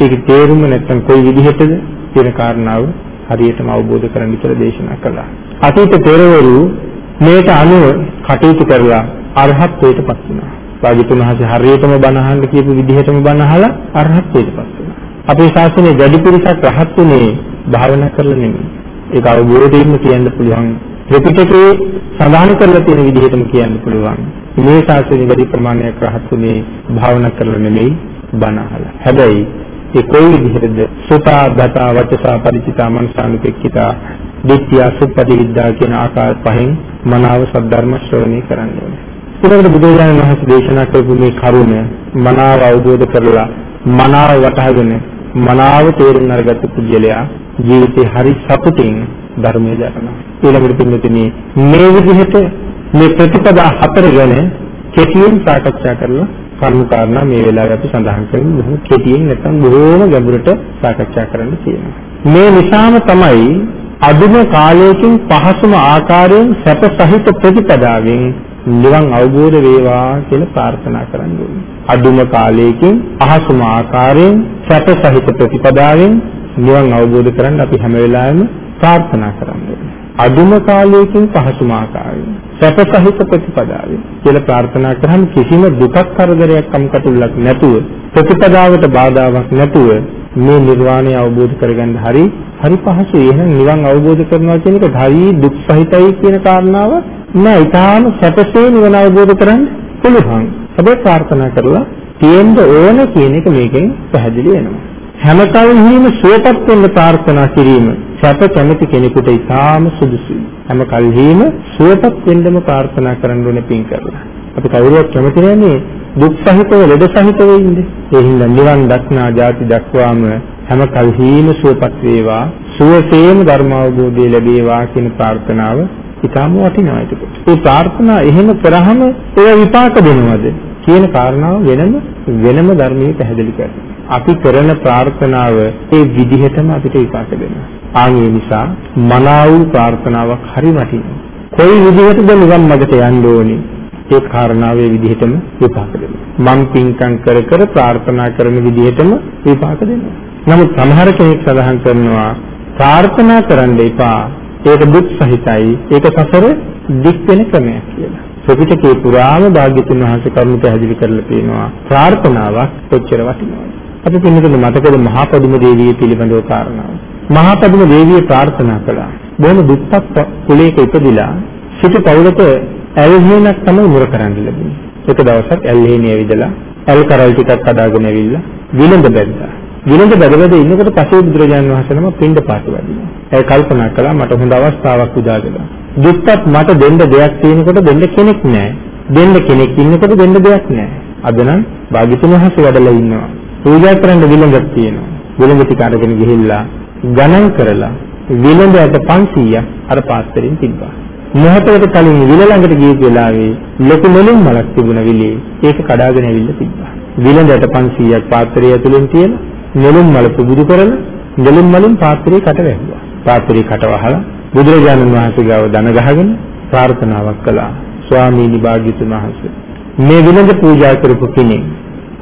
ඒක තේරුම නැත්නම් කොයි විදිහටද කියන කාරණාව හරියටම අවබෝධ කරගන්න කියලා දේශනා කළා. අතීත පෙරවරු මේට අනුව කටයුතු කරලා අරහත්ත්වයටපත් වුණා. භාග්‍යතුන් වහන්සේ හරියටම බණ අහන්න කියපු විදිහටම බණ අහලා අරහත්ත්වයටපත් වුණා. අපේ ශාසනයේ වැඩි පිරිසක් රහත් උනේ භාවනා කරලා නෙමෙයි. ඒක අවබෝධයෙන්ම කියන්න පුළුවන්. ත්‍රිපිටකයේ සඳහන් කරලා තියෙන විදිහටම කියන්න පුළුවන්. මේ ශාසනයේ වැඩි ප්‍රමාණයක් රහත් උනේ භාවනා කරලා නෙමෙයි බණ අහලා. හැබැයි ඒ කොයි විදිහටද සුතා දතා වචසා ಪರಿචිතා මනසානුපෙක්කිතා දිට්ඨිය සුප්පටි විද්‍යා කියන ආකාර පහෙන් මනාව සද්ධර්ම ශ්‍රවණය කරන්න ඕනේ. ඊළඟට බුදුරජාණන් වහන්සේ දේශනා කරපු මේ කරුණ මනාව අවබෝධ කරලා මනාව වටහාගෙන මනාව තේරුම් අරගත්තු පුජ්‍යලයා ජීවිතේ හරි සතුටින් ධර්මයේ දරනවා. ඊළඟට පින්නතිනි මේ විදිහට මේ ප්‍රතිපදා හතර ගැන කෙටියෙන් සාකච්ඡා කරලා කර්ම කාරණා මේ වෙලාවේ අපි සඳහන් කරමු බොහොම කෙටියෙන් නැත්නම් බොහොම ගැඹුරට සාකච්ඡා කරන්න තියෙනවා. මේ නිසාම තමයි අදුම කාලයකින් පහසුම ආකාරයෙන් සැප සහිත ප්‍රතිපදාවෙන් නිවන් අවබෝධ වේවා කියලා ප්‍රාර්ථනා කරන්න ඕනේ. අදුම කාලයකින් අහසුම ආකාරයෙන් සැප සහිත ප්‍රතිපදාවෙන් නිවන් අවබෝධ කරන්න අපි හැම වෙලාවෙම ප්‍රාර්ථනා කරන්න ඕනේ. අදුම කාලයකින් පහසුම ආකාරයෙන් සැප සහිත ප්‍රතිපදාවෙන් කියලා ප්‍රාර්ථනා කරාම කිසිම දුකක් කරදරයක් කම්කටොල්ලක් නැතුව ප්‍රතිපදාවට බාධාවක් නැතුව මේ නිර්වාණය අවබෝධ කරගන්න හරි හරි පහසුයි. එහෙනම් නිවන් අවබෝධ කරනවා කියන එක හරි දුක් සහිතයි කියන කාරණාව නෑ. ඊටාම සැපසේ නිවන අවබෝධ කරගන්න පුළුවන්. හැබැයි ප්‍රාර්ථනා කරලා තියෙන්න ඕන කියන එක මේකෙන් පැහැදිලි වෙනවා. හැම කල්හිම සුවපත් වෙන්න ප්‍රාර්ථනා කිරීම සැප කැමති කෙනෙකුට ඊටාම සුදුසුයි. හැම කල්හිම සුවපත් වෙන්නම ප්‍රාර්ථනා කරන්න ඕනේ පින් කරලා. අපි කවුරුවත් කැමති නැන්නේ දුක් සහිතව ලෙඩ සහිතව ඉන්නේ. ඒ හින්දා නිවන් දක්නා ජාති දක්වාම හැම කල්හිම සුවපත් වේවා සුවසේම ධර්ම අවබෝධය ලැබේවා කියන ප්‍රාර්ථනාව ඊටම වටිනවා ඒක. ඒ ප්‍රාර්ථනා එහෙම කරාම ඒ විපාක දෙනවද කියන කාරණාව වෙනම වෙනම ධර්මයේ පැහැදිලි කරනවා. අපි කරන ප්‍රාර්ථනාව ඒ විදිහටම අපිට විපාක දෙනවා. ආන් ඒ නිසා මනාව ප්‍රාර්ථනාවක් හරි වටිනවා. කොයි විදිහටද නිවන් මාර්ගට යන්න ඕනේ? ඒ කාරණාවේ විදිහටම විපාක දෙනවා. මම් පින්කම් කර කර ප්‍රාර්ථනා කරන විදිහටම විපාක දෙනවා. නමුත් සමහර කෙනෙක් සඳහන් කරනවා ප්‍රාර්ථනා කරන්න එපා. ඒක දුක් සහිතයි. ඒක සසර දික් වෙන ක්‍රමයක් කියලා. ත්‍රිපිටකේ පුරාම භාග්‍යතුන් වහන්සේ කරුණු පැහැදිලි කරලා තියෙනවා. ප්‍රාර්ථනාවක් කොච්චර වටිනවද? අපි පින්නතුන් මතකද මහා පදුම දේවිය පිළිබඳව කාරණාව. මහා පදුම දේවිය ප්‍රාර්ථනා කළා. බොහොම දුක්පත් කුලයක ඉපදිලා සිට පවුලට ඇල්හේනක් තමයි මුර කරන්න ලැබුණේ. එක දවසක් ඇල්හේනිය ඇවිදලා ඇල් කරල් ටිකක් හදාගෙන ඇවිල්ලා විලඳ බැද්දා. විලඳ බැදවද ඉන්නකොට පසේ බුදුරජාණන් වහන්සේ නම පින්ඩ පාත වැඩිනවා. ඒ කල්පනා කළා මට හොඳ අවස්ථාවක් උදාගලා. දුක්පත් මට දෙන්න දෙයක් තියෙනකොට දෙන්න කෙනෙක් නැහැ. දෙන්න කෙනෙක් ඉන්නකොට දෙන්න දෙයක් නැහැ. අද නම් භාග්‍යතුන් වහන්සේ වැඩලා ඉන්නවා. පූජා කරන්න විලඟක් තියෙනවා. විලඟ ටික අරගෙන ගිහිල්ලා ගණන් කරලා විලඳට 500ක් අර පාත්‍රයෙන් තිබ්බා. මොහොතකට කලින් විල ළඟට ගිය වෙලාවේ ලොකු නෙළුම් මලක් තිබුණ විලේ ඒක කඩාගෙන ඇවිල්ලා තිබ්බා. විලඳට 500ක් පාත්‍රය ඇතුලෙන් තියලා නෙළුම් මල පුබුදු කරලා නෙළුම් මලින් පාත්‍රේ කට වැහුවා. පාත්‍රේ කට වහලා බුදුරජාණන් වහන්සේ ගාව දන ගහගෙන ප්‍රාර්ථනාවක් කළා. ස්වාමීනි භාග්‍යතුන් වහන්සේ මේ විලඳ පූජා කරපු කෙනෙක්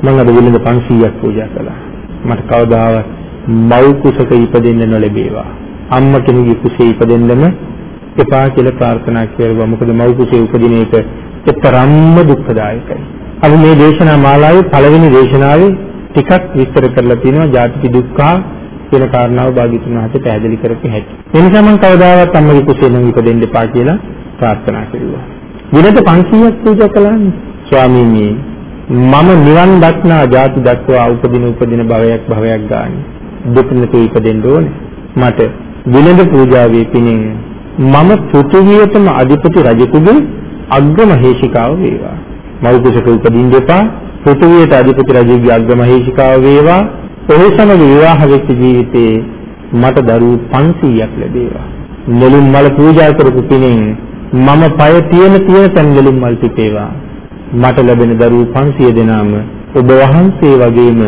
මම අද විලඳ 500ක් පූජා කළා. මට කවදාවත් මව් කුසක ඉපදෙන්න නොලැබේවා. අම්මා කෙනෙකුගේ කුසේ ඉපදෙන්නම එපා කියලා ප්‍රාර්ථනා කරුවා. මොකද මව් කුසේ උපදින එක එතරම්ම දුක්ඛදායකයි. අපි මේ දේශනා මාලාවේ පළවෙනි දේශනාවේ ටිකක් විස්තර කරලා තියෙනවා ජාතික දුක්ඛ කියන කාරණාව භාග්‍යතුන් වහන්සේ පැහැදිලි කරපු හැටි. ඒ නිසා මම කවදාවත් අම්මගේ කුසේ නම් ඉපදෙන්න එපා කියලා ප්‍රාර්ථනා කරුවා. විනත 500ක් පූජා කළානේ. ස්වාමීනි මම නිවන් දක්නා ජාති දක්වා උපදින උපදින භවයක් භවයක් ගාන දුක නැතුව ඉපදෙන්න ඕනේ. මට විනද පූජාවේ පිණින් මම පෘථිවියටම අධිපති රජෙකුගේ අග්‍රමහේෂිකාව වේවා. මව් කුසක උපදින්න එපා. පෘථිවියට අධිපති රජෙකුගේ අග්‍රමහේෂිකාව වේවා. ඔහු සමග විවාහ වෙච්ච ජීවිතේ මට දරුවෝ 500ක් ලැබේවා. නෙළුම් මල පූජා කරපු පිණින් මම පය තියෙන තියෙන තැන් නෙළුම් මල් පිටේවා. මට ලැබෙන දරුවෝ 500 දෙනාම ඔබ වහන්සේ වගේම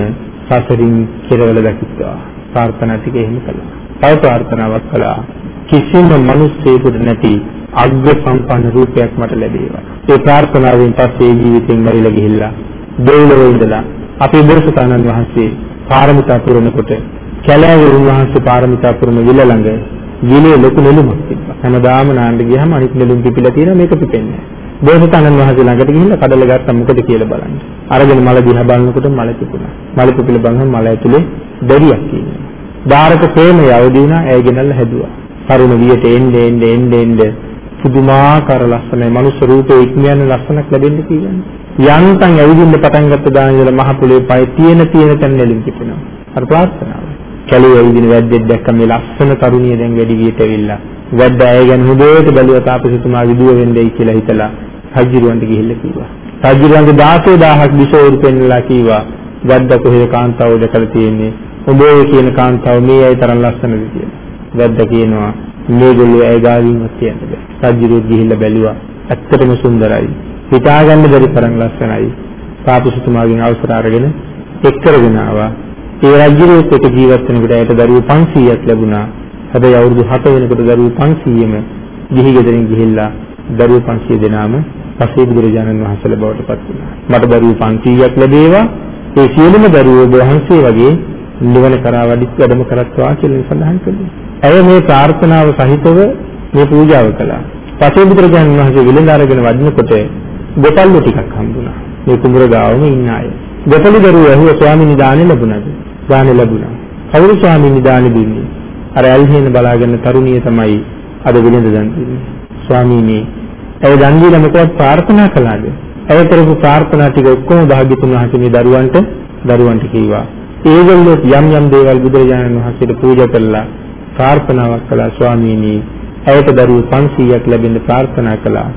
සසරින් කෙරවල දකිත්වා. ප්‍රාර්ථනා ටික එහෙම කළා. තව ප්‍රාර්ථනාවක් කළා. කිසිම මිනිස්සෙකුට නැති අග්ග සම්පන්න රූපයක් මට ලැබේවා. ඒ ප්‍රාර්ථනාවෙන් පස්සේ ජීවිතෙන් මරිලා ගිහිල්ලා දෙව්ලොව ඉඳලා අපේ බුදුසසුනන් වහන්සේ පාරමිතා පුරනකොට කැලෑවරුන් වහන්සේ පාරමිතා පුරන විල ළඟ විලේ ලොකු නෙළුමක් තිබ්බා. හැමදාම නාන්න ගියාම අනිත් නෙළුම් පිපිලා තියෙනවා මේක පිපෙන්නේ නැහැ. බෝසතාණන් වහන්සේ ළඟට ගිහිල්ලා කඩල ගත්තා මොකද කියලා බලන්න. අරගෙන මල දිහා බලනකොට මල තිබුණා. මල පිපිලා බලනකොට මල ඇතුලේ දෙරියක් තියෙනවා. ධාරක ප්‍රේමය අවදි වුණා ඇය ගෙනල්ලා හැදුවා. තරුණ වියට එන්නේ එන්නේ එන්නේ එන්නේ පුදුමාකාර ලස්සනයි මනුස්ස රූපේ ඉක්මියන ලස්සනක් ලැබෙන්න කියන්නේ. යන්තම් ඇවිදින්න පටන් ගත්ත දාන ඉඳලා මහ පොළේ පය තියෙන තියෙන තැන නෙලින් කිපෙනවා. අර ප්‍රාර්ථනාව. කැලේ ඇවිදින වැද්දෙක් දැක්ක මේ ලස්සන තරුණිය දැන් වැඩි වියට ඇවිල්ලා වැද්ද ඇය ගැන හොඳට බැලුවා තාපසතුමා විදුව වෙන්නයි කියලා හිතලා රජුරවන්ට ගිහිල්ලා කිව්වා. රජුරවන්ගේ 16000ක් විසෝරු පෙන්නලා කිව්වා වැද්ද කොහෙද කාන්තාව දැකලා තියෙන්නේ? ඔබ ඔය කියන කාන්තාව මේ අය තරම් ලස්සනද කියලා. වැද්ද කියනවා මේගොල්ලෝ ඇය ගාවින්වත් කියන්න බෑ. රජුරුත් ගිහිල්ලා බැලුවා. ඇත්තටම සුන්දරයි. හිතාගන්න බැරි තරම් ලස්සනයි. තාපසතුමාගෙන් අවසර අරගෙන එක් කරගෙන ආවා. ඒ රජුරුත් එක ජීවත් වෙනකොට ඇයට දරුවෝ 500ක් ලැබුණා. හැබැයි අවුරුදු 7 වෙනකොට දරුවෝ 500ම ගිහි ගෙදරින් ගිහිල්ලා දරුවෝ 500 දෙනාම පසේ බුදුරජාණන් වහන්සේලා බවට පත් වුණා. මට දරුවෝ 500ක් ලැබේවා. ඒ සියලුම දරුවෝ වහන්සේ වගේ නිවන කරා වැඩි වැඩම කරත්වා කියලා සඳහන් කළේ. ඇය මේ ප්‍රාර්ථනාව සහිතව මේ පූජාව කළා. පසේ බුදුරජාණන් වහන්සේ විලඳ අරගෙන වඩිනකොට ගොපල්ලු ටිකක් හම්බුණා. මේ කුඹුර ගාවම ඉන්න අය. ගොපළු දරුවෝ ඇහුවා ස්වාමීනි දානෙ ලැබුණාද? දානෙ ලැබුණා. කවුරු ස්වාමීනි දානෙ දුන්නේ? අර ඇල්හේන බලාගෙන තරුණිය තමයි අද විලඳ දන් දුන්නේ. ස්වාමීනි, ඇය දන් දීලා මොකවත් ප්‍රාර්ථනා කළාද? ඇය කරපු ප්‍රාර්ථනා ටික ඔක්කොම භාග්‍යතුන් වහන්සේ මේ දරුවන්ට දරුවන්ට කිව්වා. ඒගොල්ලෝ යම් යම් දේවල් බුදුරජාණන් වහන්සේට පූජා කළා. ප්‍රාර්ථනාවක් කළා ස්වාමීනි. ඇයට දරුවෝ 500ක් ලැබෙන්න ප්‍රාර්ථනා කළා.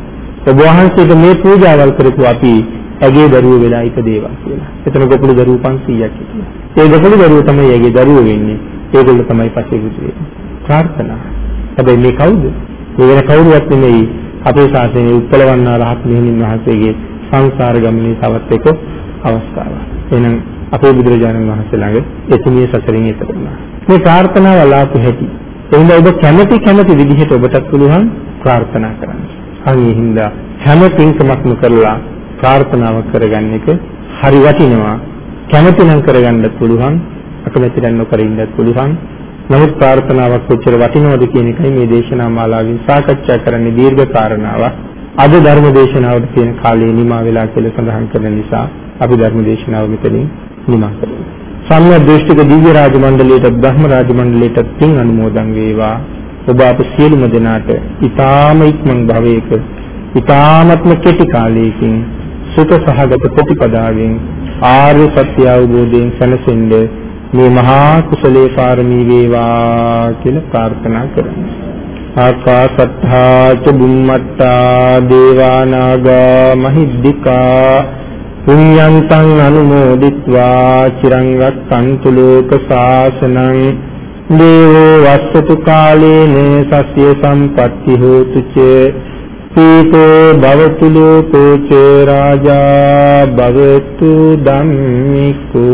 ඔබ වහන්සේට මේ පූජාවල් කරපු අපි ඇගේ දරුවෝ වෙලා ඉපදේවා කියලා. එතන ගොපළු දරුවෝ 500ක් හිටියා. ඒ ගොපළු දරුවෝ තමයි ඇගේ දරුවෝ වෙන්නේ. ඒගොල්ලෝ තමයි පස්සේ බුදු වෙන්නේ. ප්‍රාර්ථනා. හැබැයි මේ කවුද? මේ වෙන කවුරුවත් නෙමෙයි අපේ ශාසනයේ උත්පලවන්නා රහත් මෙහෙණින් වහන්සේගේ සංසාර ගමනේ තවත් එක අවස්ථාවක්. එහෙනම් අපේ බුදුරජාණන් වහන්සේ ළඟ එතුමිය සසරින් එතර වුණා. මේ ප්‍රාර්ථනාව අලාපු හැටි. එහෙනම් ඔබ කැමැති කැමැති විදිහට ඔබටත් පුළුවන් ප්‍රාර්ථනා කරන්න. අනේ හින්දා හැම පින්කමක්ම කරලා ප්‍රාර්ථනාවක් කරගන්න එක හරි වටිනවා. කැමති නම් කරගන්නත් පුළුවන්, අකමැති නම් නොකර ඉන්නත් පුළුවන්. නමුත් ප්‍රාර්ථනාවක් කොච්චර වටිනවද කියන එකයි මේ දේශනා මාලාවෙන් සාකච්ඡා කරන්නේ දීර්ඝ කාරණාවක්. අද ධර්ම දේශනාවට තියෙන කාලය නිමා වෙලා කියලා සඳහන් කරන නිසා අපි ධර්ම දේශනාව මෙතනින් නිමා කරමු. සම්්‍ය දෘෂ්ටික දිව්‍ය රාජ මණ්ඩලයට බ්‍රහ්ම රාජ මණ්ඩලයට පින් අනුමෝදන් වේවා. ඔබ අප සියලුම දෙනාට ඊ타ම ඉක්මන් භවයක ඊ타මත්ම කෙටි කාලයකින් සුඛ සහගත ප්‍රතිපදාවෙන් ආර්ය සත්‍ය අවබෝධයෙන් සැනසෙන්නේ මේ මහා කුසලේ පාරමී වේවා කියලා ප්‍රාර්ථනා කරමු. ආකාසත්තා ච බුම්මත්තා දේවා නාග මහිද්దికා පුඤ්ඤන්තං අනුමෝදිත්වා චිරං රක්ඛන්තු ලෝක සාසනං දේවෝ වස්සතු කාලේන සස්ය සම්පත්ති හෝතු ච පීතෝ භවතු ලෝකෝ ච රාජා භවතු ධම්මිකෝ